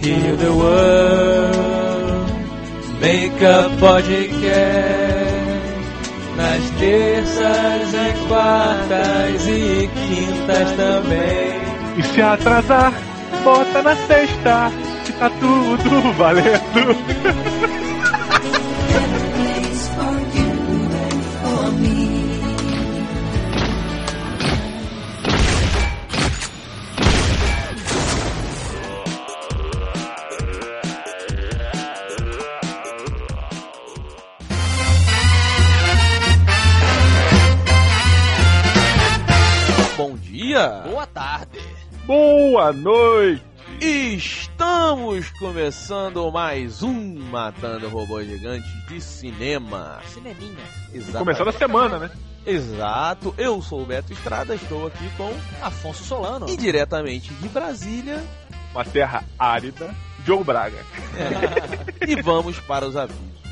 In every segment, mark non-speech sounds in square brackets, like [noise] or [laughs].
Heal the world, make a podcast. Nas terças e quartas e quintas também. E se atrasar, bota na sexta, que tá tudo valendo. [laughs] Boa noite! Estamos começando mais um Matando Robôs Gigantes de Cinema. Cineminha. Exato. Começando a semana, né? Exato. Eu sou o Beto Estrada, estou aqui com Afonso Solano. e diretamente de Brasília Uma terra árida. Diogo Braga. [laughs] e vamos para os avisos.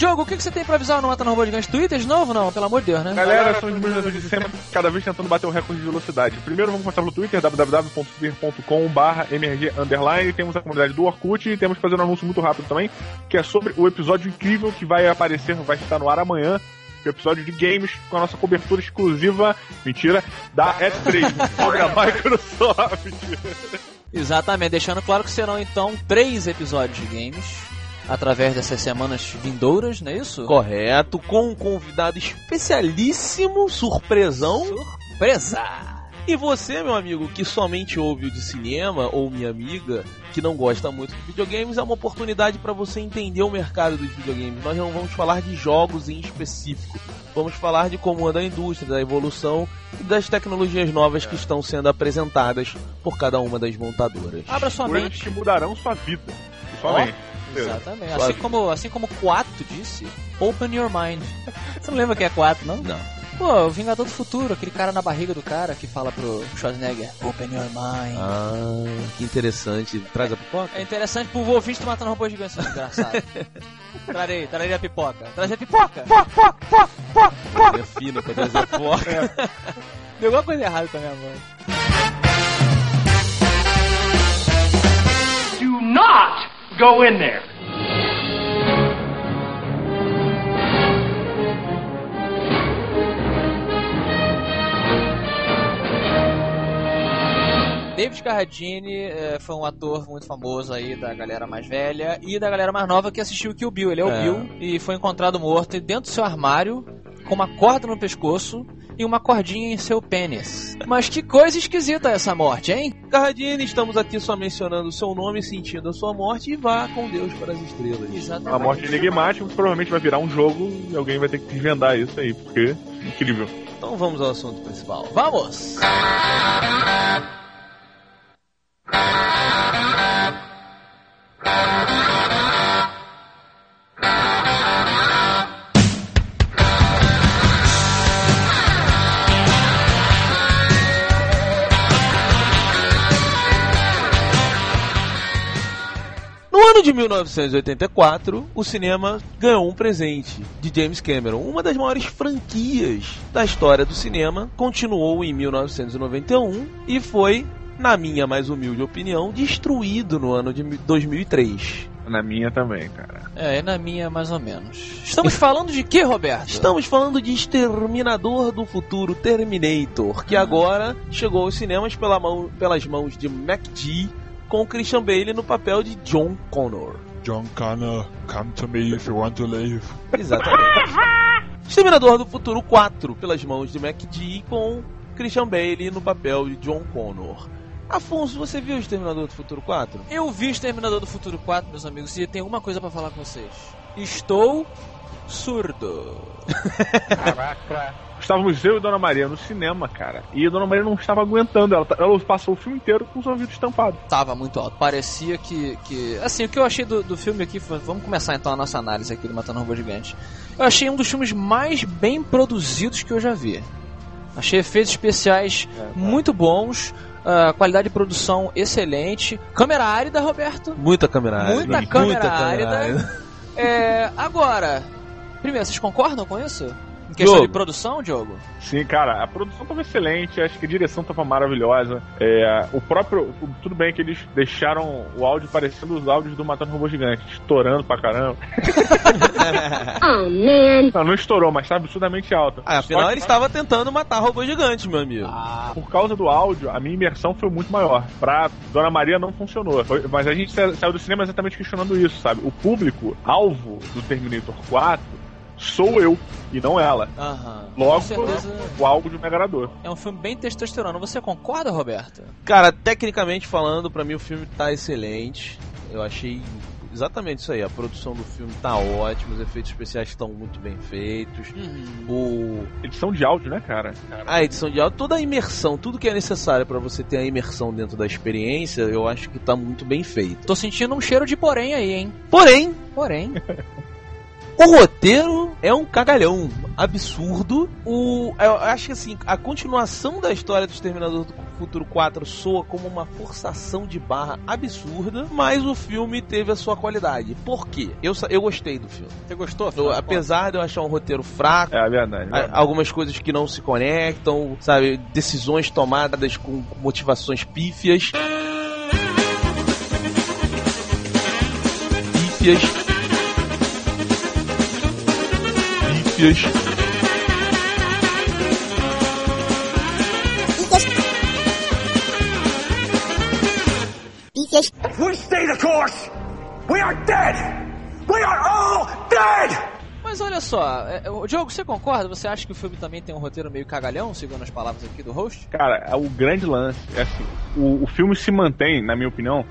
Diogo, o que, que você tem pra avisar no Mata no Robô Gigante? Twitter de novo? Não, pelo amor de Deus, né? Galera, são os meus de sempre, cada vez tentando bater o recorde de velocidade. Primeiro vamos começar pelo Twitter, www.twitter.com.br MRG Underline. Temos a comunidade do Orkut e temos que fazer um anúncio muito rápido também, que é sobre o episódio incrível que vai aparecer, vai estar no ar amanhã. que é o episódio de games com a nossa cobertura exclusiva, mentira, da E3 sobre a Microsoft. Exatamente, deixando claro que serão então três episódios de games através dessas semanas vindouras, não é isso? Correto, com um convidado especialíssimo, surpresão. Surpresa! E você, meu amigo, que somente ouve o de cinema, ou minha amiga, que não gosta muito de videogames, é uma oportunidade para você entender o mercado dos videogames. Nós não vamos falar de jogos em específico. Vamos falar de como anda a indústria, da evolução e das tecnologias novas que estão sendo apresentadas por cada uma das montadoras. Abra sua Coisas mente. que mudarão sua vida. Somente. Exatamente. Assim como, assim como Quato disse, open your mind. [laughs] Você não lembra quem é Quato, não? Não. Pô, o Vingador do Futuro, aquele cara na barriga do cara que fala pro Schwarzenegger, open your mind. Ah, que interessante. Traz a pipoca? É interessante pro ouvinte do Matando Robô Gigante, seu desgraçado. [laughs] trarei, trarei a pipoca. Traz a pipoca! É fino pra trazer a pipoca. Deu alguma coisa errada com a minha mãe. Do not go in there. David Carradine eh, foi um ator muito famoso aí da galera mais velha e da galera mais nova que assistiu o Kill Bill. Ele é o É. Bill e foi encontrado morto dentro do seu armário com uma corda no pescoço e uma cordinha em seu pênis. Mas que coisa esquisita essa morte, hein? Carradine, estamos aqui só mencionando o seu nome, sentindo a sua morte e vá com Deus para as estrelas. A morte enigmática provavelmente vai virar um jogo e alguém vai ter que desvendar isso aí, porque incrível. Então vamos ao assunto principal. Vamos! Ano de 1984, o cinema ganhou um presente de James Cameron. Uma das maiores franquias da história do cinema continuou em 1991 e foi, na minha mais humilde opinião, destruído no ano de 2003. Na minha também, cara. É, na minha mais ou menos. Estamos falando de que, Roberto? Estamos falando de Exterminador do Futuro Terminator, que agora chegou aos cinemas pela mão- pelas mãos de MacG com Christian Bale no papel de John Connor. John Connor, come to me if you want to live. Exatamente. [laughs] Exterminador do Futuro 4, pelas mãos de MacG, com Christian Bale no papel de John Connor. Afonso, você viu Exterminador do Futuro 4? Eu vi Exterminador do Futuro 4, meus amigos, e tenho uma coisa pra falar com vocês. Estou surdo. Estávamos eu e Dona Maria no cinema, cara. E a Dona Maria não estava aguentando. Ela, ela passou o filme inteiro com os ouvidos tampados. Tava muito alto. Parecia que. que... Assim, o que eu achei do, do filme aqui. foi- Vamos começar então a nossa análise aqui do Matando Robô Gigante. Eu achei um dos filmes mais bem produzidos que eu já vi. Achei efeitos especiais muito bons. ah, qualidade de produção excelente. Câmera árida, Roberto. Muita câmera árida. Muita câmera árida. É, agora, primeiro, vocês concordam com isso? Em questão Diogo. de produção, Diogo? Sim, cara, a produção tava excelente, acho que a direção tava maravilhosa. É, o próprio. Tudo bem que eles deixaram o áudio parecendo os áudios do Matando Robô Gigante, estourando pra caramba. [laughs] Não, não estourou, mas tá absurdamente alto. Ah, afinal Só ele estava tentando matar robô gigante, meu amigo. Por causa do áudio, a minha imersão foi muito maior. Pra Dona Maria não funcionou. Foi- mas a gente sa- saiu do cinema exatamente questionando isso, sabe? O público alvo do Terminator 4 sou eu e não ela. Aham. Logo, Com certeza o áudio me agradou. é um filme bem testosterona. Você concorda, Roberto? Cara, tecnicamente falando, pra mim o filme tá excelente. Eu achei exatamente isso aí. A produção do filme tá ótima, os efeitos especiais estão muito bem feitos. O Edição de áudio, né, cara? a edição de áudio, toda a imersão, tudo que é necessário pra você ter a imersão dentro da experiência, eu acho que tá muito bem feito. Tô sentindo um cheiro de porém aí, hein? Porém, Porém. [laughs] O roteiro é um cagalhão absurdo. O, eu acho que assim, a continuação da história do Exterminador do Futuro 4 soa como uma forçação de barra absurda, mas o filme teve a sua qualidade. Por quê? Eu, eu gostei do filme. Você gostou? Eu- apesar de eu achar um roteiro fraco, É, a verdade. a- algumas coisas que não se conectam, sabe? Decisões tomadas com motivações pífias. Pífias. We stay the course, we are dead! We are all dead! Mas olha só, é, é, o Diogo, você concorda? Você acha que o filme também tem um roteiro meio cagalhão, segundo as palavras aqui do host? Cara, é o grande lance é assim: o, o filme se mantém, na minha opinião,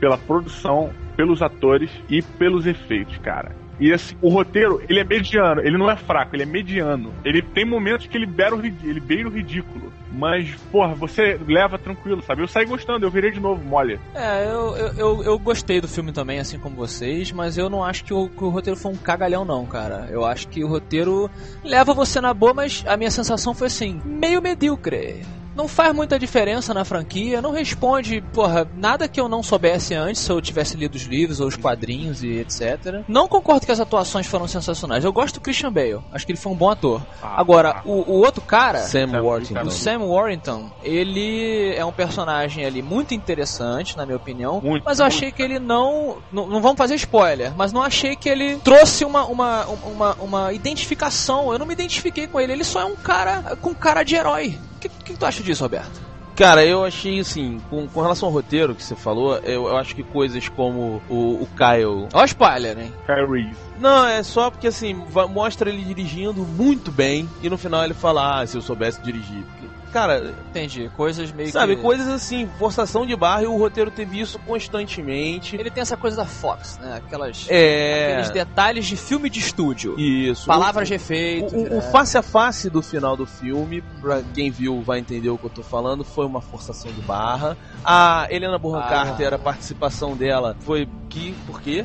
pela produção, pelos atores e pelos efeitos, cara. E assim, o roteiro, ele é mediano, ele não é fraco, ele é mediano. Ele tem momentos que ele beira o, ele beira o ridículo. Mas, porra, você leva tranquilo, sabe? Eu saí gostando, eu virei de novo, mole. É, eu, eu, eu, eu gostei do filme também, assim como vocês, mas eu não acho que o, que o roteiro foi um cagalhão, não, cara. Eu acho que o roteiro leva você na boa, mas a minha sensação foi assim, meio medíocre. Não faz muita diferença na franquia, não responde, porra, nada que eu não soubesse antes se eu tivesse lido os livros ou os quadrinhos e etc. Não concordo que as atuações foram sensacionais. Eu gosto do Christian Bale, acho que ele foi um bom ator. Ah, Agora, o, o outro cara, Sam Worthington. o Sam Warrington, ele é um personagem ali muito interessante, na minha opinião, Muito, mas eu achei que ele não, não. Não vamos fazer spoiler, mas não achei que ele trouxe uma, uma, uma, uma identificação. Eu não me identifiquei com ele, ele só é um cara com cara de herói. O que, que tu acha disso, Roberto? Cara, eu achei assim, com, com relação ao roteiro que você falou, eu, eu acho que coisas como o, o Kyle. Ó, spoiler, hein? Kyle Reese. Não, é só porque assim, mostra ele dirigindo muito bem e no final ele fala, ah, se eu soubesse dirigir. Porque, cara, Entendi. Coisas meio sabe, que. coisas assim, forçação de barra e o roteiro teve isso constantemente. Ele tem essa coisa da Fox, né? Aquelas. É. Aqueles detalhes de filme de estúdio. Isso. Palavras de O, efeito. o- o face a face do final do filme, pra quem viu vai entender o que eu tô falando, foi uma forçação de barra. A Helena Bonham Ah. Carter, a participação dela foi que, por quê?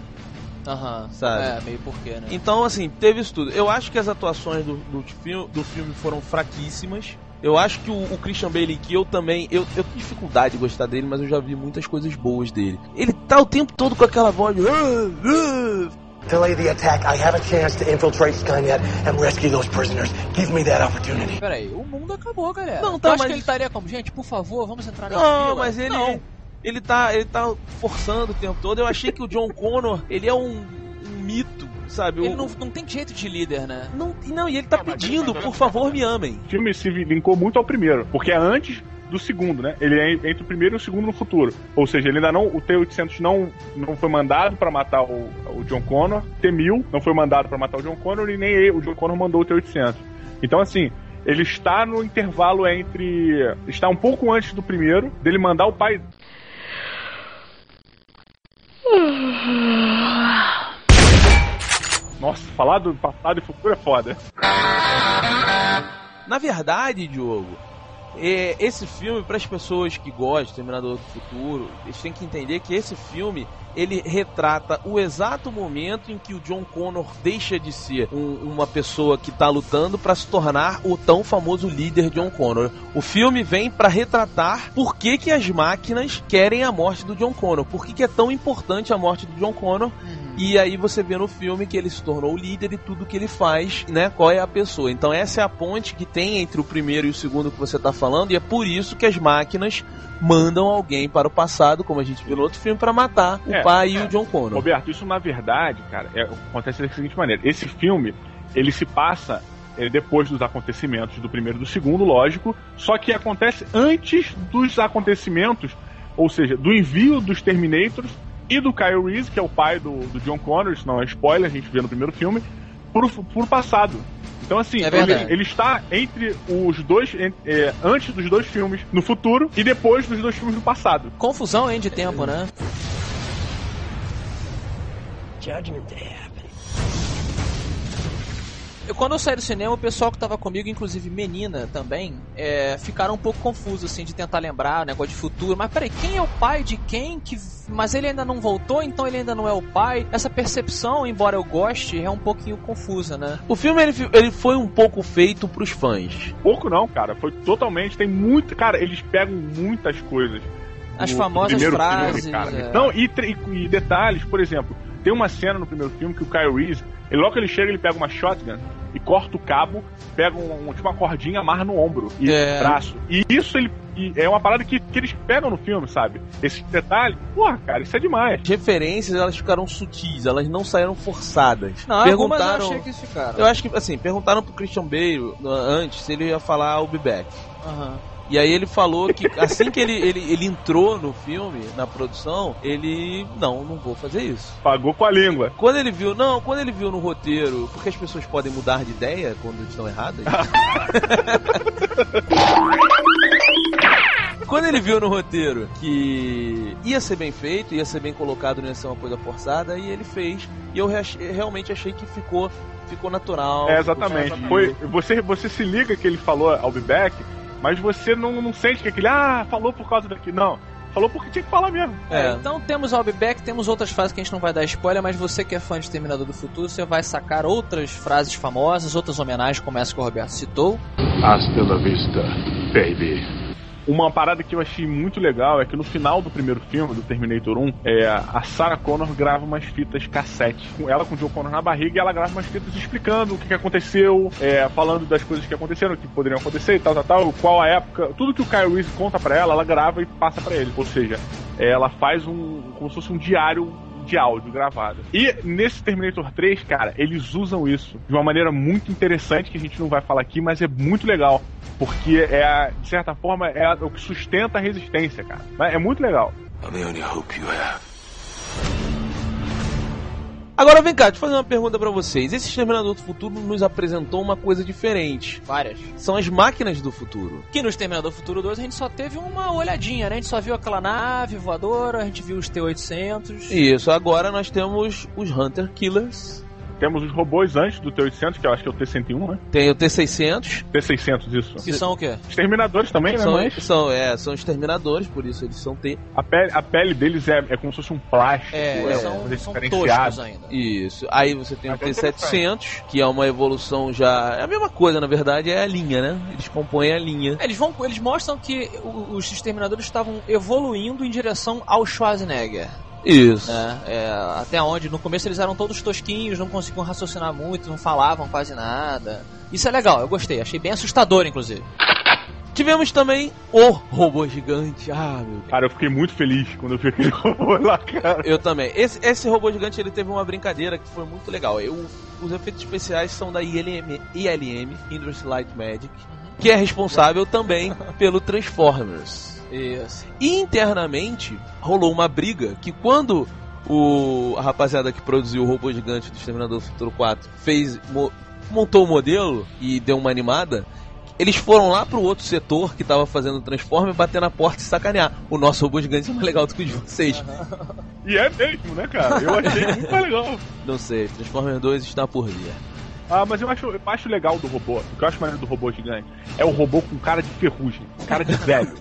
Aham. Sabe? É, meio porquê, né? Então, assim, teve isso tudo. Eu acho que as atuações do, do, do filme foram fraquíssimas. Eu acho que o, o Christian Bale, que eu também. Eu, eu tenho dificuldade de gostar dele, mas eu já vi muitas coisas boas dele. Ele tá o tempo todo com aquela voz de. "Ah, ah". Delay the attack. I have a chance to infiltrate Skynet and rescue those prisoners. Give me that opportunity. Peraí, o mundo acabou, galera. Não, tá, acha mas- que ele estaria como? Gente, por favor, vamos entrar na Não, fila. mas ele. Não. Ele tá, ele tá forçando o tempo todo. Eu achei que o John Connor, ele é um, um mito, sabe? Ele O- não, não tem jeito de líder, né? não, não, e ele tá pedindo, por favor, me amem. O filme se linkou muito ao primeiro, porque é antes do segundo, né? Ele é entre o primeiro e o segundo no futuro. Ou seja, ele ainda não. O T-800 não, não foi mandado pra matar o, o John Connor. T-1000 não foi mandado pra matar o John Connor e nem ele, o John Connor mandou o T-800. Então, assim. Ele está no intervalo entre. Está um pouco antes do primeiro, dele mandar o pai. [sighs] Nossa, falar do passado e futuro é foda. Na verdade, Diogo, é, esse filme, para as pessoas que gostam de Terminador do Futuro, eles têm que entender que esse filme ele retrata o exato momento em que o John Connor deixa de ser um- uma pessoa que está lutando para se tornar o tão famoso líder John Connor. O filme vem para retratar por que, que as máquinas querem a morte do John Connor, por que, que é tão importante a morte do John Connor E aí você vê no filme que ele se tornou o líder e tudo que ele faz, né? Qual é a pessoa. Então essa é a ponte que tem entre o primeiro e o segundo que você tá falando, e é por isso que as máquinas mandam alguém para o passado, como a gente viu no outro filme, para matar o É, pai e é. o John Connor. Roberto, isso na verdade, cara, é- acontece da seguinte maneira. Esse filme, ele se passa é, depois dos acontecimentos do primeiro e do segundo, lógico, só que acontece antes dos acontecimentos, ou seja, do envio dos Terminators e do Kyle Reese, que é o pai do, do John Connor, isso não é spoiler, a gente vê no primeiro filme, por, por passado. Então, assim, É ele, ele está entre os dois, é, antes dos dois filmes no futuro e depois dos dois filmes no passado. Confusão, hein, de tempo, né? Judgment Day. Eu, quando eu saí do cinema, o pessoal que tava comigo, inclusive menina também, é, ficaram um pouco confusos, assim, de tentar lembrar o negócio de futuro. Mas peraí, quem é o pai de quem? Que... Mas ele ainda não voltou, então ele ainda não é o pai. Essa percepção, embora eu goste, é um pouquinho confusa, né? O filme ele, ele foi um pouco feito pros fãs. Pouco não, cara. Foi totalmente. Tem muito. Cara, eles pegam muitas coisas. As famosas frases, filme, cara. é. Não, e, e- e detalhes, por exemplo, tem uma cena no primeiro filme que o Kyle Reese, ele, logo que ele chega, ele pega uma shotgun e corta o cabo, pega um, tipo uma cordinha, amarra no ombro e É. no braço. E isso ele e é uma parada que, que eles pegam no filme, sabe? Esse detalhe, porra, cara, isso é demais. As referências elas ficaram sutis, elas não saíram forçadas. Não, algumas eu achei que ficaram. Eu acho que, assim, perguntaram pro Christian Bale antes se ele ia falar I'll be back. Aham. E aí ele falou que assim que ele, ele, ele entrou no filme, na produção, ele. Não, não vou fazer isso. Pagou com a língua. Quando ele viu, não, quando ele viu no roteiro, porque as pessoas podem mudar de ideia quando estão erradas. [laughs] quando ele viu no roteiro que ia ser bem feito, ia ser bem colocado, não ia ser uma coisa forçada, e ele fez. E eu realmente achei que ficou, ficou natural. É, ficou exatamente. sentido. Foi, você, você se liga que ele falou I'll be back, mas você não, não sente que aquele, ah, falou por causa daqui. Não. Falou porque tinha que falar mesmo. É, É. então temos I'll Be Back, temos outras frases que a gente não vai dar spoiler, mas você que é fã de Terminador do Futuro, você vai sacar outras frases famosas, outras homenagens, como essa que o Roberto citou. Hasta la vista, baby. Uma parada que eu achei muito legal é que no final do primeiro filme, do Terminator 1, é, a Sarah Connor grava umas fitas cassete. Ela com o Joe Connor na barriga e ela grava umas fitas explicando o que, que aconteceu, é, falando das coisas que aconteceram, que poderiam acontecer e tal, tal, tal, qual a época. Tudo que o Kyle Reese conta pra ela, ela grava e passa pra ele. Ou seja, ela faz um. como se fosse um diário de áudio gravado. E nesse Terminator 3, cara, eles usam isso de uma maneira muito interessante que a gente não vai falar aqui, mas é muito legal. Porque é, de certa forma, é o que sustenta a resistência, cara. É muito legal. I'm the only hope you have. Agora vem cá, deixa eu fazer uma pergunta pra vocês. Esse Exterminador do Futuro nos apresentou uma coisa diferente. Várias. São as máquinas do futuro. Que no Terminador do Futuro 2 a gente só teve uma olhadinha, né? A gente só viu aquela nave voadora, a gente viu os T-800. Isso, agora nós temos os Hunter Killers. Temos os robôs antes do T-800, que eu acho que é o T-101, né? Tem o T-600. T-600, isso. Que são o quê? Exterminadores também, né? São, Mas são, é, são exterminadores, por isso eles são T. a pele, a pele deles é, é como se fosse um plástico. É, uma são, coisa são toscos ainda. Isso. Aí você tem o Mas é T-700, que é uma evolução já. É a mesma coisa, na verdade, é a linha, né? Eles compõem a linha. É, Eles, vão, eles mostram que os exterminadores estavam evoluindo em direção ao Schwarzenegger. Isso. Né? É, até onde no começo eles eram todos tosquinhos, não conseguiam raciocinar muito, não falavam quase nada. Isso é legal, eu gostei, achei bem assustador, inclusive. Tivemos também o robô gigante. Ah, meu Deus. Cara, eu fiquei muito feliz quando eu vi aquele [laughs] robô lá, cara. Eu também. Esse, esse robô gigante ele teve uma brincadeira que foi muito legal. Eu, os efeitos especiais são da ILM, ILM Industry Light Magic, que é responsável também pelo Transformers. Isso. E internamente rolou uma briga que quando o a rapaziada que produziu o robô gigante do Exterminador do Futuro 4 fez mo- montou o modelo e deu uma animada, eles foram lá pro outro setor que tava fazendo o Transformer bater na porta e sacanear. O nosso robô gigante é mais legal do que o de vocês. [laughs] E é mesmo, né, cara? Eu achei muito mais legal. Não sei, Transformer 2 está por vir. Ah, mas eu acho, eu acho legal do robô. O que eu acho maneiro do robô gigante é o robô com cara de ferrugem, cara de velho.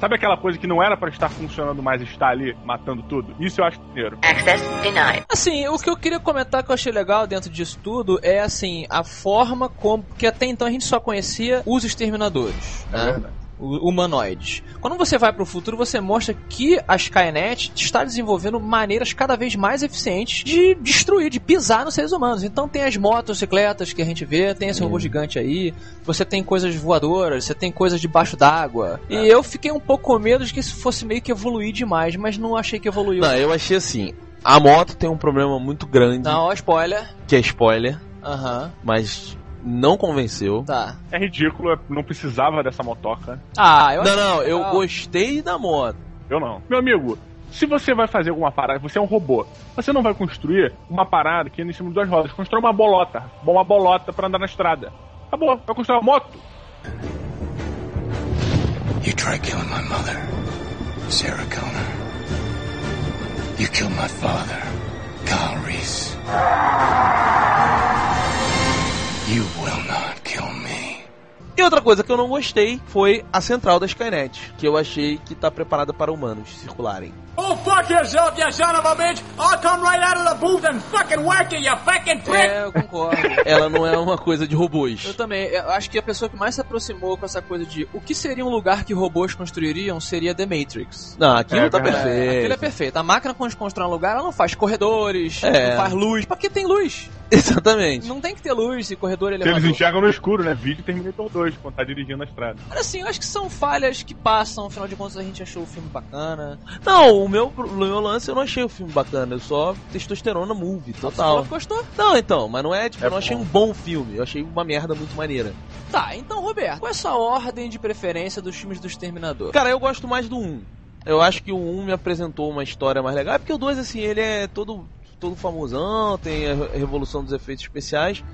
Sabe aquela coisa que não era pra estar funcionando mais está ali matando tudo? Isso eu acho maneiro. Access denied. Assim, o que eu queria comentar que eu achei legal dentro disso tudo é assim, a forma como. Porque até então a gente só conhecia os exterminadores. É Né? verdade. O- humanoides. Quando você vai pro futuro, você mostra que a Skynet está desenvolvendo maneiras cada vez mais eficientes de destruir, de pisar nos seres humanos. Então tem as motocicletas que a gente vê, tem esse robô gigante aí, você tem coisas voadoras, você tem coisas debaixo d'água. E eu fiquei um pouco com medo de que isso fosse meio que evoluir demais, mas não achei que evoluiu. Não, eu achei assim. A moto tem um problema muito grande, Não, ó, spoiler. que é spoiler, Aham, mas não convenceu. tá. É ridículo, não precisava dessa motoca. Ah, eu Não, não, eu legal. gostei da moto. Eu não. Meu amigo, se você vai fazer alguma parada, você é um robô, você não vai construir uma parada que anda em cima de duas rodas. Constrói uma bolota. Uma bolota pra andar na estrada. Acabou. Vai construir uma moto. You tried killing my mother, Sarah Connor. You killed my father, Kyle Reese. You will not kill me. E outra coisa que eu não gostei foi a central da Skynet, que eu achei que tá preparada para humanos circularem. Oh, fuck yourself, you son of a bitch! I'll come right out of the booth and fucking whack you, you fucking prick! É, eu concordo. [laughs] Ela não é uma coisa de robôs. Eu também, eu acho que a pessoa que mais se aproximou com essa coisa de o que seria um lugar que robôs construiriam seria The Matrix. Não, aquilo É tá verdade. perfeito. Aquilo é perfeito. A máquina, quando constrói um lugar, ela não faz corredores, É. não faz luz. Porque tem luz. Exatamente. Não tem que ter luz e corredor Eles elevador. enxergam no escuro, né? Vídeo Terminator 2, quando tá dirigindo na estrada. Mas assim, eu acho que são falhas que passam. Afinal de contas, a gente achou o filme bacana. Não, o meu, o meu lance eu não achei o filme bacana, eu só testosterona movie, Você total. que gostou? Não, então, mas não é, tipo, É eu não achei bom. um bom filme, eu achei uma merda muito maneira. Tá, então, Roberto, qual é a sua ordem de preferência dos filmes do Exterminador? Cara, eu gosto mais do 1. Eu acho que o 1 me apresentou uma história mais legal, é porque o 2, assim, ele é todo, todo famosão, tem a revolução dos efeitos especiais.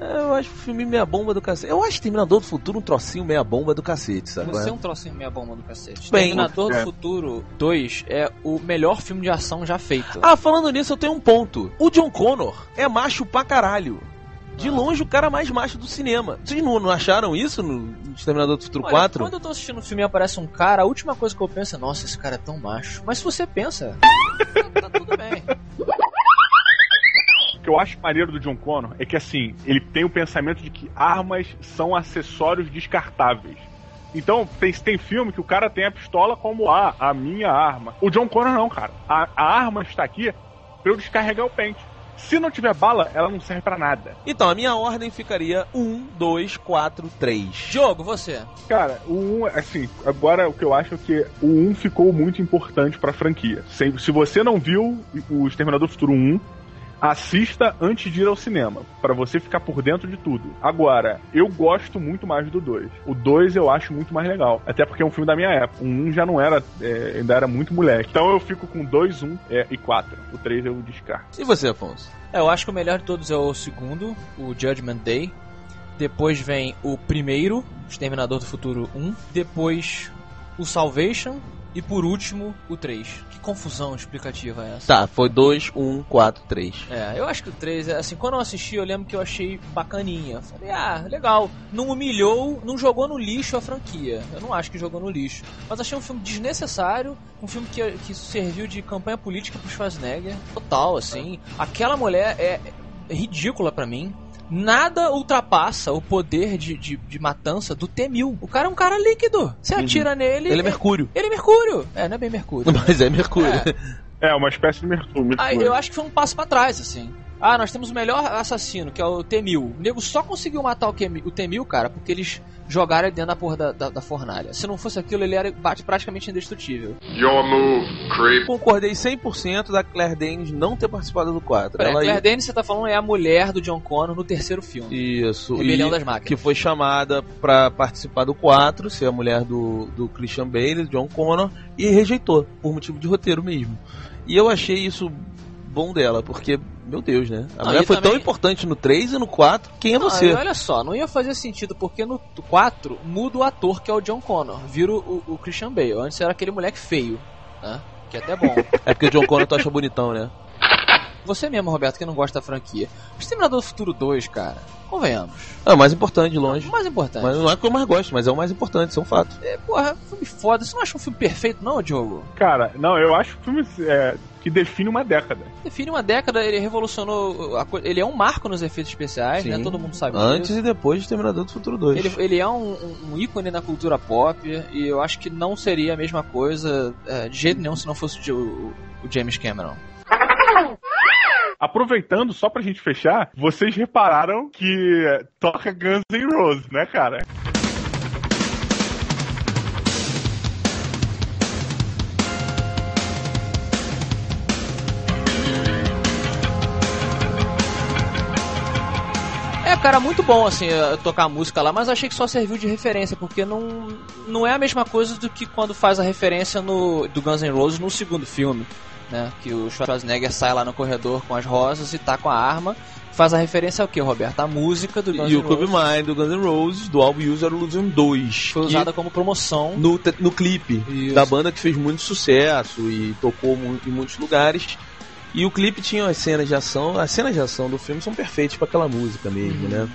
Eu acho o filme meia bomba do cacete. Eu acho Terminador do Futuro um trocinho meia bomba do cacete, sabe? Você é um trocinho meia bomba do cacete. Bem, Terminator do é. Futuro 2 é o melhor filme de ação já feito. Ah, falando nisso, eu tenho um ponto. O John Connor é macho pra caralho. De Ah. longe, o cara mais macho do cinema. Vocês não, não acharam isso no Exterminador do Futuro Olha, 4? Quando eu tô assistindo o filme e aparece um cara, a última coisa que eu penso é, nossa, esse cara é tão macho. Mas se você pensa, [laughs] tá tudo bem. O que eu acho maneiro do John Connor é que, assim, ele tem o pensamento de que armas são acessórios descartáveis. Então, tem, tem filme que o cara tem a pistola como ah, a minha arma. O John Connor não, cara. A, a arma está aqui pra eu descarregar o pente. Se não tiver bala, ela não serve pra nada. Então, a minha ordem ficaria 1, 2, 4, 3. Diogo, você. Cara, o 1, assim, agora o que eu acho é que o 1 ficou muito importante pra franquia. Se, se você não viu o Exterminador do Futuro 1, assista antes de ir ao cinema, Pra você ficar por dentro de tudo. Agora, eu gosto muito mais do 2. O 2 eu acho muito mais legal, até porque é um filme da minha época. O 1 já não era, é, ainda era muito moleque. Então eu fico com 2, 1 é, e 4. O 3 eu descarto. E você, Afonso? É, eu acho que o melhor de todos é o segundo, o Judgment Day. Depois vem o primeiro, Exterminador do Futuro 1. Depois o Salvation. E por último, o 3. Que confusão explicativa é essa? Tá, foi 2, 1, 4, 3. É, eu acho que o 3, é, assim, quando eu assisti, eu lembro que eu achei bacaninha. Falei, ah, legal. Não humilhou, não jogou no lixo a franquia. Eu não acho que jogou no lixo. Mas achei um filme desnecessário, um filme que, que serviu de campanha política pro Schwarzenegger. Total, assim. Aquela mulher é, é ridícula pra mim. Nada ultrapassa o poder de, de, de matança do T-1000. O cara é um cara líquido. Você atira nele. Ele é Mercúrio. Ele é Mercúrio. É, não é bem Mercúrio. [laughs] Mas é Mercúrio. É. É, uma espécie de mercúrio. Ah, eu acho que foi um passo pra trás, assim. Ah, nós temos o melhor assassino, que é o T-1000. O nego só conseguiu matar o T-1000, o T-1000, cara, porque eles jogaram ele dentro da porra da, da, da fornalha. Se não fosse aquilo, ele era bate, praticamente indestrutível. Your move, creep. Concordei 100% da Claire Danes não ter participado do 4. Peraí, Ela Claire Danes, você tá falando, é a mulher do John Connor no terceiro filme. Isso. Rebelião e das Máquinas. Que foi chamada pra participar do 4, ser a mulher do, do Christian Bale, John Connor, e rejeitou, por motivo de roteiro mesmo. E eu achei isso bom dela, porque, meu Deus, né? A Não, mulher foi também- tão importante no 3 e no 4, quem é Não, você? olha só, não ia fazer sentido, porque no 4 muda o ator que é o John Connor, vira o, o Christian Bale. Antes era aquele moleque feio, né? Que é até bom. [laughs] É porque o John Connor tu acha bonitão, né? Você mesmo, Roberto, que não gosta da franquia. O Exterminador do Futuro 2, cara, convenhamos. É o mais importante de longe. O mais importante. Mas não é que eu mais gosto, mas é o mais importante, isso é um fato. É, porra, filme foda. Você não acha um filme perfeito, não, Diogo? Cara, não, eu acho que o filme. É, que define uma década. Define uma década, ele revolucionou. a ele é um marco nos efeitos especiais, né? Sim. Todo mundo sabe Antes disso. e depois de Terminador do Futuro 2. Ele, ele é um, um- um ícone na cultura pop e eu acho que não seria a mesma coisa é, de jeito nenhum se não fosse o, o- o James Cameron. Aproveitando, só pra gente fechar, vocês repararam que toca Guns N' Roses, né, cara? É, cara, muito bom, assim, eh, tocar a música lá, mas achei que só serviu de referência, porque não, não é a mesma coisa do que quando faz a referência no, do Guns N' Roses no segundo filme, né? Que o Schwarzenegger sai lá no corredor com as rosas e tá com a arma. Faz a referência ao que, Roberto? A música do Guns E N' o Club Roses. Mind do Guns N' Roses, do álbum User Illusion 2. Foi usada como promoção. no, no clipe Isso. da banda que fez muito sucesso e tocou mu- em muitos lugares. E o clipe tinha as cenas de ação, as cenas de ação do filme são perfeitas para aquela música mesmo, né?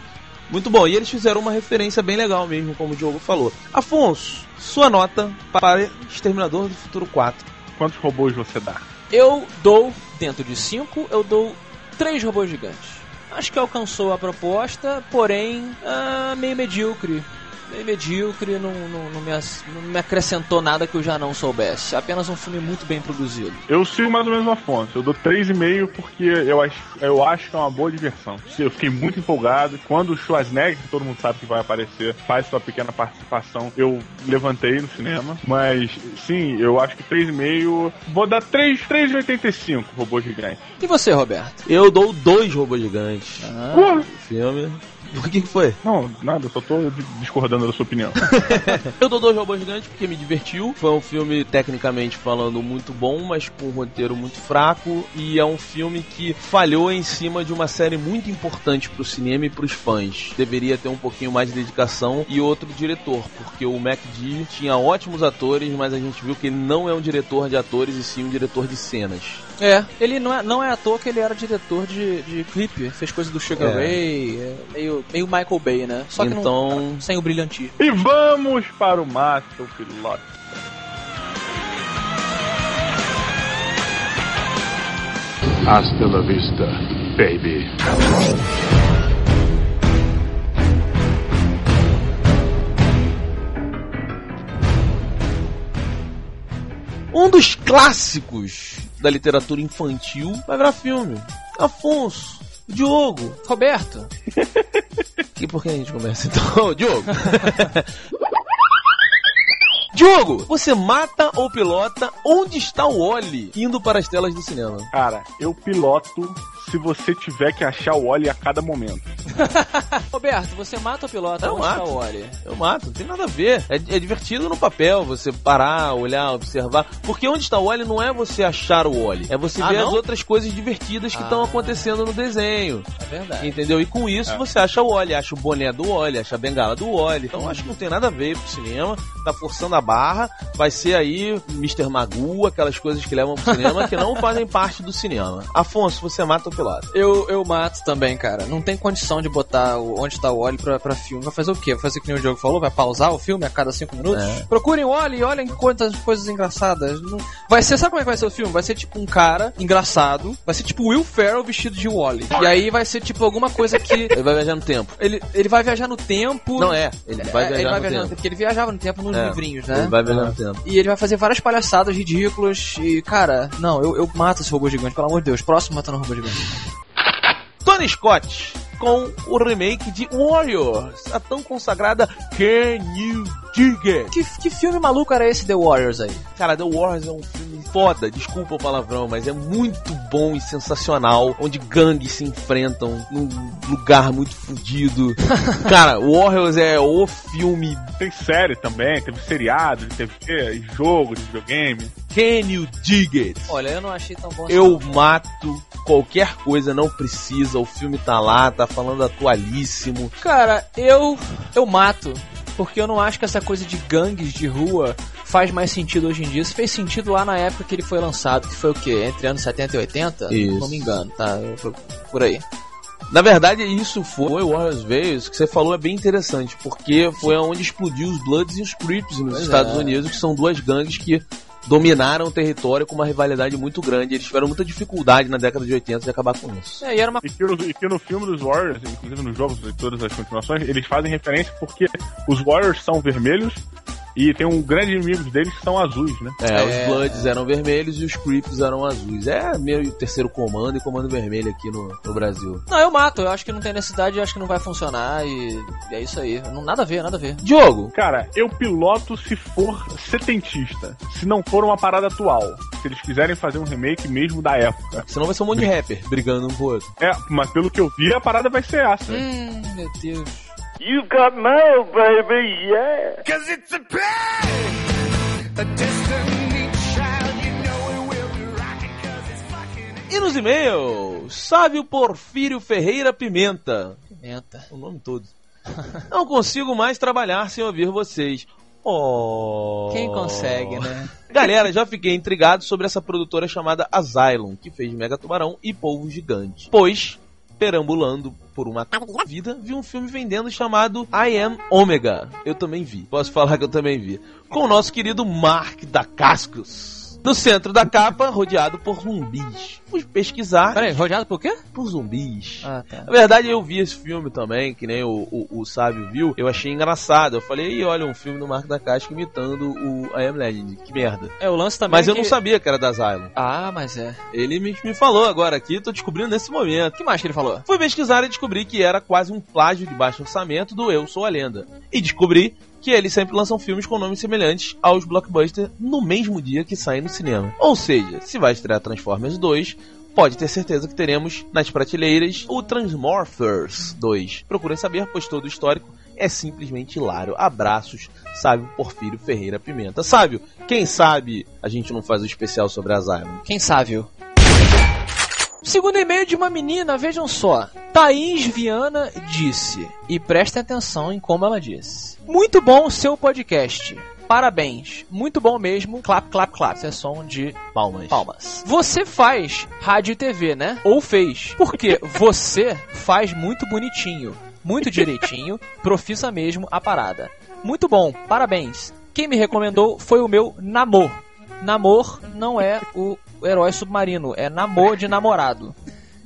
Muito bom. E eles fizeram uma referência bem legal mesmo, como o Diogo falou. Afonso, sua nota para Exterminador do Futuro 4. Quantos robôs você dá? Eu dou, dentro de 5, eu dou 3 robôs gigantes. Acho que alcançou a proposta, porém, ah, meio medíocre. Meio medíocre, não, não, não me, não me acrescentou nada que eu já não soubesse. Apenas um filme muito bem produzido. Eu sigo mais ou menos o Afonso. Eu dou 3,5 porque eu acho, eu acho que é uma boa diversão. Eu fiquei muito empolgado. Quando o Schwarzenegger, que todo mundo sabe que vai aparecer, faz sua pequena participação, eu levantei no cinema. Mas, sim, eu acho que 3,5. Vou dar 3, 3,85 robô gigante. E você, Roberto? Eu dou dois robôs gigantes. Ah, Porra! Filme. O que, que foi? Não, nada, só tô discordando da sua opinião. [laughs] Eu dou dois robôs gigantes porque me divertiu. Foi um filme, tecnicamente falando, muito bom, mas com um roteiro muito fraco. E é um filme que falhou em cima de uma série muito importante pro cinema e pros fãs. Deveria ter um pouquinho mais de dedicação e outro diretor, porque o MacD tinha ótimos atores, mas a gente viu que ele não é um diretor de atores e sim um diretor de cenas. É, ele não é, não é à toa que ele era diretor de, de clipe, fez coisa do Sugar É. Ray, é meio, meio Michael Bay, né? Só que não- Então- sem o brilhantismo. e vamos para o Master Piloto. Hasta la vista, baby. Um dos clássicos da literatura infantil vai virar filme. Afonso, Diogo. Roberto, [laughs] E por que a gente começa então? [laughs] Diogo. [laughs] Diogo, você mata ou pilota onde está o Oli indo para as telas do cinema? Cara, eu piloto se você tiver que achar o óleo a cada momento. [laughs] Roberto, você mata o piloto? Eu Onde está mato. o Wally? Eu mato, não tem nada a ver. É, é divertido no papel, você parar, olhar, observar. Porque onde está o Oli não é você achar o Oli, é você Ah, ver não? as outras coisas divertidas que Ah. estão acontecendo no desenho. É verdade. Entendeu? E com isso É. você acha o Oli, acha o boné do Oli, acha a bengala do Oli. Então acho que não tem nada a ver pro cinema. Tá forçando a barra. Vai ser aí Mr. Magoo, aquelas coisas que levam pro cinema que não fazem parte do cinema. Afonso, você mata o piloto. Eu, eu mato também, cara. Não tem condição de botar o, onde está o Wally pra, pra filme. Vai fazer o quê? Vai fazer que nem o Diogo falou? Vai pausar o filme a cada cinco minutos? É. Procurem o Wally e olhem quantas coisas engraçadas. Não- Vai ser, sabe como é que vai ser o filme? Vai ser tipo um cara engraçado. Vai ser tipo Will Ferrell vestido de Wally. E aí vai ser tipo alguma coisa que. Ele vai viajar no tempo. Ele, ele vai viajar no tempo. Não é, ele vai É, viajar ele vai no viajar no tempo. tempo. Porque ele viajava no tempo nos É, livrinhos, né? Ele vai viajar no tempo. E ele vai fazer várias palhaçadas ridículas. E, cara, não, eu, eu mato esse robô gigante, pelo amor de Deus. Próximo matando um robô gigante. Tony Scott com o remake de Warriors, a tão consagrada Can You Dig It? Que, que filme maluco era esse The Warriors aí? Cara, The Warriors é um filme foda, desculpa o palavrão, mas é muito bom e sensacional, onde gangues se enfrentam num lugar muito fodido. [laughs] Cara, Warriors é o filme Tem série também, teve seriado de TV, jogo de videogame. Can You Dig It? Olha, eu não achei tão bom Eu assim. mato qualquer coisa, não precisa, o filme tá lá, tá falando atualíssimo. Cara, eu. Eu mato. Porque eu não acho que essa coisa de gangues de rua faz mais sentido hoje em dia. Isso fez sentido lá na época que ele foi lançado, que foi o quê? Entre anos 70 e 80? Isso. Não me engano, tá? Por aí. Na verdade, isso foi o Warriors veio, isso que você falou é bem interessante, porque foi onde explodiu os Bloods e os Crips nos Pois Estados é. Unidos, que são duas gangues que dominaram o território com uma rivalidade muito grande. Eles tiveram muita dificuldade na década de 80 de acabar com isso. É, e era uma... E que, no, e que no filme dos Warriors, inclusive nos jogos de todas as continuações, eles fazem referência porque os Warriors são vermelhos e tem um grande inimigo deles que são azuis, né? É, É. os Bloods eram vermelhos e os Creeps eram azuis. É meio terceiro comando e comando vermelho aqui no, no Brasil. Não, eu mato. Eu acho que não tem necessidade, eu acho que não vai funcionar e, e é isso aí. Não, nada a ver, nada a ver. Diogo, Cara, eu piloto se for setentista, se não for uma parada atual. Se eles quiserem fazer um remake mesmo da época. senão vai ser um monte de rapper brigando um com o outro. É, mas pelo que eu vi, a parada vai ser essa. Hum, meu Deus. You've got mail, baby, yeah. Cause it's a plan, a destiny child. You know it will be rocking cause it's fucking. E nos e-mails, Sávio Porfírio Ferreira Pimenta. Pimenta. O nome todo. Não consigo mais trabalhar sem ouvir vocês. Oh. Quem consegue, né? Galera, já fiquei intrigado sobre essa produtora chamada Asylum, que fez Mega Tubarão e Polvo Gigante. Pois, perambulando por uma vida, vi um filme vendendo chamado I Am Omega. Eu também vi. Posso falar que eu também vi. Com o nosso querido Mark da Cascos. No centro da capa, rodeado por zumbis. Fui pesquisar Peraí, rodeado por quê? por zumbis. Ah, tá. Na verdade, eu vi esse filme também, que nem o, o, o Sábio viu. Eu achei engraçado. Eu falei, "Ih, olha, um filme do Marco da Casca imitando o I Am Legend. Que merda. É, o lance também Mas é eu não que- sabia que era da Asylum. Ah, mas é. Ele me, me falou agora aqui, tô descobrindo nesse momento. O que mais que ele falou? Fui pesquisar e descobri que era quase um plágio de baixo orçamento do Eu Sou a Lenda. E descobri que eles sempre lançam filmes com nomes semelhantes aos blockbusters no mesmo dia que saem no cinema. Ou seja, se vai estrear Transformers 2, pode ter certeza que teremos nas prateleiras o Transmorphers 2. Procurem saber, pois todo o histórico é simplesmente hilário. Abraços, Sábio Porfírio Ferreira Pimenta. Sábio, quem sabe a gente não faz o especial sobre a Asylum? Quem sabe? Segundo e-mail de uma menina, vejam só. Thaís Viana disse, e prestem atenção em como ela disse. Muito bom o seu podcast. Parabéns. Muito bom mesmo. Clap, clap, clap. Isso é som de Palmas. palmas. Você faz rádio e TV, né? Ou fez. Porque você faz muito bonitinho, muito direitinho, [laughs] profissa mesmo a parada. Muito bom, parabéns. Quem me recomendou foi o meu Namor. Namor não é o herói submarino, é Namor de namorado.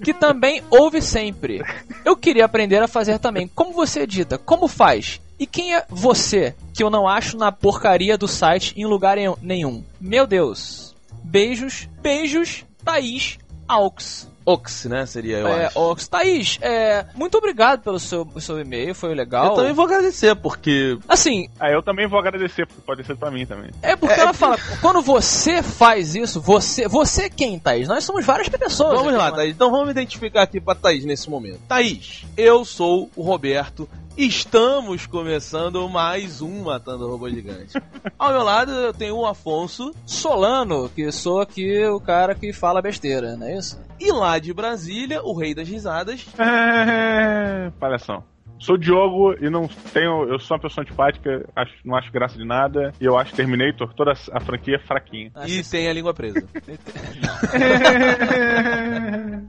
Que também ouve sempre. Eu queria aprender a fazer também. Como você edita? Como faz? E quem é você que eu não acho na porcaria do site em lugar nenhum? Meu Deus. Beijos, beijos, Thaís Aux. Ox, né? Seria, eu é, acho. Aux. Thaís, é, muito obrigado pelo seu, seu e-mail, foi legal. Eu também vou agradecer, porque Assim, Ah, eu também vou agradecer, porque pode ser pra mim também. é porque ela fala, quando você faz isso, você. Você quem, Thaís? Nós somos várias pessoas. Vamos aqui, lá, mano. Thaís. Então vamos identificar aqui pra Thaís nesse momento. Thaís, eu sou o Roberto. Estamos começando mais um Matando Robô Gigante. Ao meu lado eu tenho o Afonso. Solano, que sou aqui o cara que fala besteira, não é isso? E lá de Brasília, o rei das risadas. É, palhação. Sou Diogo e não tenho. Eu sou uma pessoa antipática, acho, não acho graça de nada. E eu acho Terminator, toda a franquia fraquinha. E tem a língua presa. [laughs]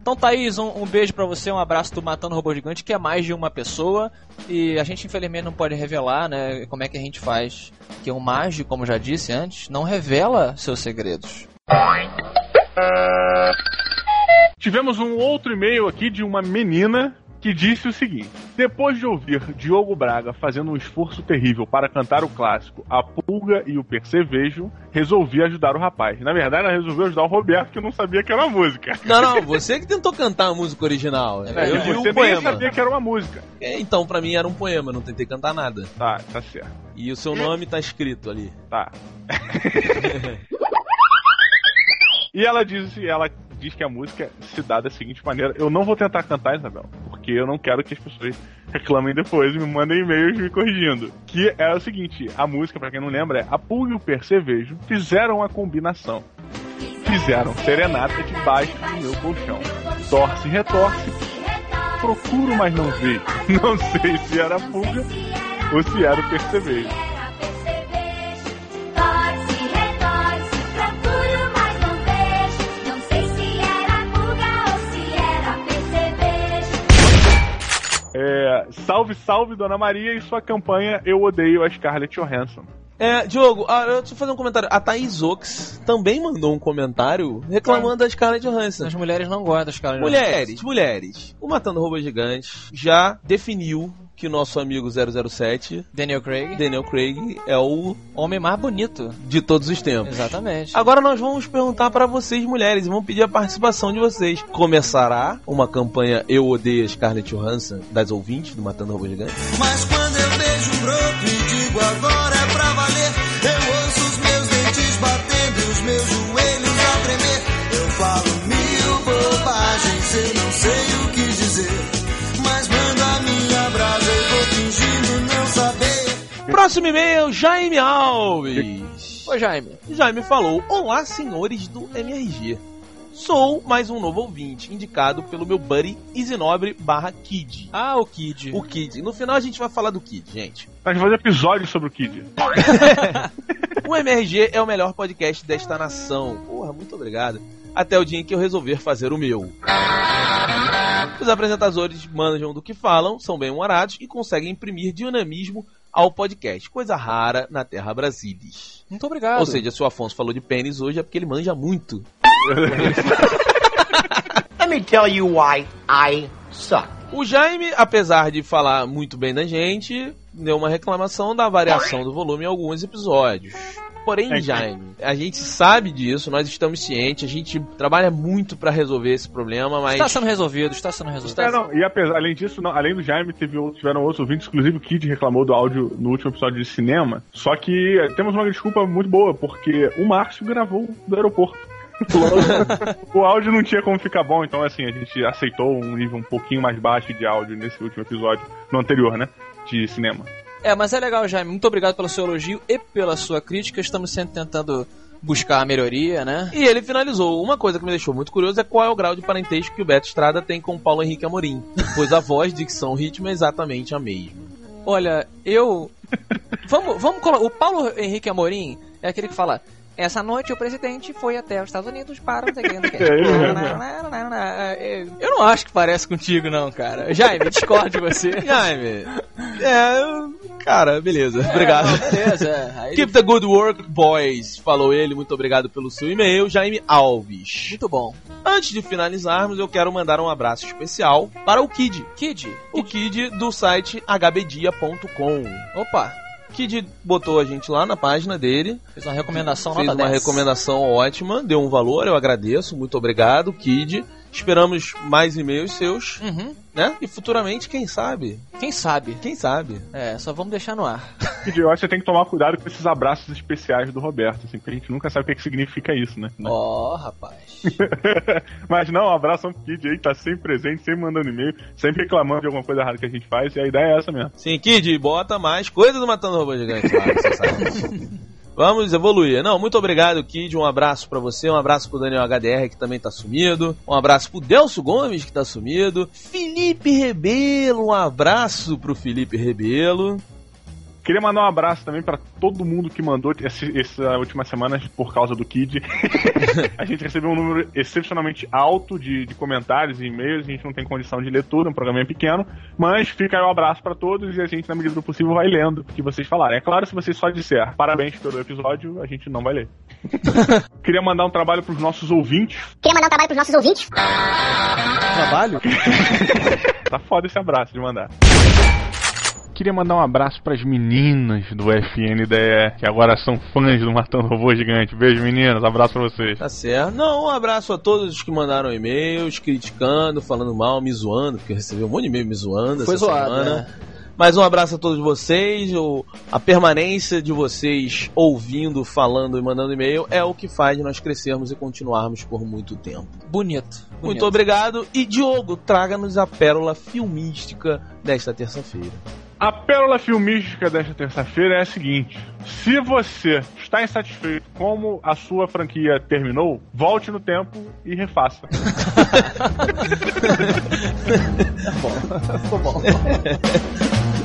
Então, Thaís, um, um beijo pra você, um abraço do Matando Robô Gigante, que é mais de uma pessoa. E a gente, infelizmente, não pode revelar, né, como é que a gente faz. Que o mágico, como já disse antes, não revela seus segredos. Tivemos um outro e-mail aqui de uma menina que disse o seguinte: Depois de ouvir Diogo Braga fazendo um esforço terrível para cantar o clássico A Pulga e o Percevejo, resolvi ajudar o rapaz. Na verdade, ela resolveu ajudar o Roberto, que não sabia que era uma música. Não, não, você que tentou cantar a música original. É, eu vi você um nem poema. sabia que era uma música. É, então, pra mim era um poema, não tentei cantar nada. Tá, tá certo. E o seu nome tá escrito ali. Tá. [laughs] e ela diz, ela diz que a música se dá da seguinte maneira: Eu não vou tentar cantar, Isabel, porque eu não quero que as pessoas reclamem depois me mandem e-mails me corrigindo. Que é o seguinte: a música, pra quem não lembra, é A Pulga e o Percevejo fizeram a combinação. Fizeram serenata debaixo do meu colchão. Torce e retorce. Procuro, mas não vejo. [laughs] Não sei se era a pulga ou se era o percevejo. Salve, salve, Dona Maria e sua campanha Eu Odeio a Scarlett Johansson. É, Diogo, ah, eu deixa eu fazer um comentário. A Thaís Ox também mandou um comentário reclamando da Scarlett Johansson. As mulheres não gostam das caras. Mulheres, mulheres. O Matando Robô Gigante já definiu que nosso amigo 007, Daniel Craig, Daniel Craig, é o homem mais bonito. de todos os tempos. Exatamente. Agora nós vamos perguntar pra vocês, mulheres, e vamos pedir a participação de vocês. Começará uma campanha Eu Odeio a Scarlett Johansson das ouvintes do Matando Robô Gigante? Mas quando eu vejo um broto digo agora Próximo e-mail, Jaime Alves. Ô Jaime, Jaime falou: Olá, senhores do MRG. Sou mais um novo ouvinte, indicado pelo meu buddy Isinobre barra Kid. ah, o Kid. O Kid. No final a gente vai falar do Kid, gente. A gente vai fazer episódio sobre o Kid. [laughs] O MRG é o melhor podcast desta nação. Porra, muito obrigado. Até o dia em que eu resolver fazer o meu. Os apresentadores manjam do que falam, são bem humorados e conseguem imprimir dinamismo ao podcast. Coisa rara na Terra Brasilis. Muito obrigado. Ou seja, se o Afonso falou de pênis hoje é porque ele manja muito. [laughs] Let me tell you why I suck. O Jaime, apesar de falar muito bem da gente, deu uma reclamação da variação do volume em alguns episódios. Porém, É. Jaime, a gente sabe disso, nós estamos cientes, a gente trabalha muito pra resolver esse problema, mas Está sendo resolvido, está sendo resolvido. É, não, e apesar, além disso, não, além do Jaime, teve, tiveram outros ouvintes, inclusive o Kid reclamou do áudio no último episódio de cinema. Só que eh, temos uma desculpa muito boa, porque o Márcio gravou do aeroporto. [laughs] o áudio não tinha como ficar bom, então assim, a gente aceitou um nível um pouquinho mais baixo de áudio nesse último episódio, no anterior, né? De cinema. É, mas é legal, Jaime. Muito obrigado pelo seu elogio e pela sua crítica. Estamos sempre tentando buscar a melhoria, né? E ele finalizou. Uma coisa que me deixou muito curioso é qual é o grau de parentesco que o Beto Estrada tem com o Paulo Henrique Amorim. Pois a voz, dicção, ritmo é exatamente a mesma. Olha, eu. Vamos, vamos colocar. O Paulo Henrique Amorim é aquele que fala. Essa noite o presidente foi até os Estados Unidos para não sei o que, não sei Eu não acho que parece contigo, não, cara. Jaime, discordo de você. [laughs] Jaime, é, eu- cara, beleza, obrigado. É, beleza. é. [laughs] Aí ele- Keep the good work, boys. Falou ele, muito obrigado pelo seu e-mail, Jaime Alves. Muito bom. Antes de finalizarmos, eu quero mandar um abraço especial para o Kid. Kid. O Kid do site hbdia.com. Opa, Kid botou a gente lá na página dele, fez uma recomendação fez uma 10. recomendação ótima, deu um valor, eu agradeço, muito obrigado, Kid. Esperamos mais e-mails seus, Uhum. né? E futuramente, quem sabe? Quem sabe? Quem sabe? É, só vamos deixar no ar. [laughs] Kid, eu acho que você tem que tomar cuidado com esses abraços especiais do Roberto, assim, porque a gente nunca sabe o que, que significa isso, né? Ó, rapaz. [laughs] Mas não, um abraço ao Kid aí, que tá sempre presente, sempre mandando e-mail, sempre reclamando de alguma coisa errada que a gente faz, e a ideia é essa mesmo. Sim, Kid, bota mais coisa do Matando Robô Gigante lá, você sabe. [laughs] Vamos evoluir. Não, muito obrigado, Kid. Um abraço pra você, um abraço pro Daniel HDR, que também tá sumido. Um abraço pro Delcio Gomes, que tá sumido. Felipe Rebelo, um abraço pro Felipe Rebelo. Queria mandar um abraço também pra todo mundo que mandou esse, essa última semana por causa do Kid. [laughs] a gente recebeu um número excepcionalmente alto de, de comentários e e-mails, a gente não tem condição de ler tudo, é um programa bem pequeno, mas fica aí um abraço pra todos e a gente, na medida do possível, vai lendo o que vocês falarem. É claro, se vocês só disser parabéns pelo episódio, a gente não vai ler. [laughs] Queria mandar um trabalho pros nossos ouvintes. Queria mandar um trabalho pros nossos ouvintes. Trabalho? [laughs] Tá foda esse abraço de mandar. Queria mandar um abraço pras meninas do FNDE, que agora são fãs do Matando Robô Gigante. Beijo, meninas. Abraço pra vocês. Tá certo. Não, um abraço a todos os que mandaram e-mails, criticando, falando mal, me zoando, porque eu recebi um monte de e-mail me zoando Foi essa zoado, semana. né? Mas um abraço a todos vocês. O, a permanência de vocês ouvindo, falando e mandando e-mail é o que faz nós crescermos e continuarmos por muito tempo. Bonito. Muito bonito. obrigado. E Diogo, traga-nos a pérola filmística desta terça-feira. A pérola filmística desta terça-feira é a seguinte: se você está insatisfeito como a sua franquia terminou, volte no tempo e refaça. Ficou [laughs] bom. [laughs]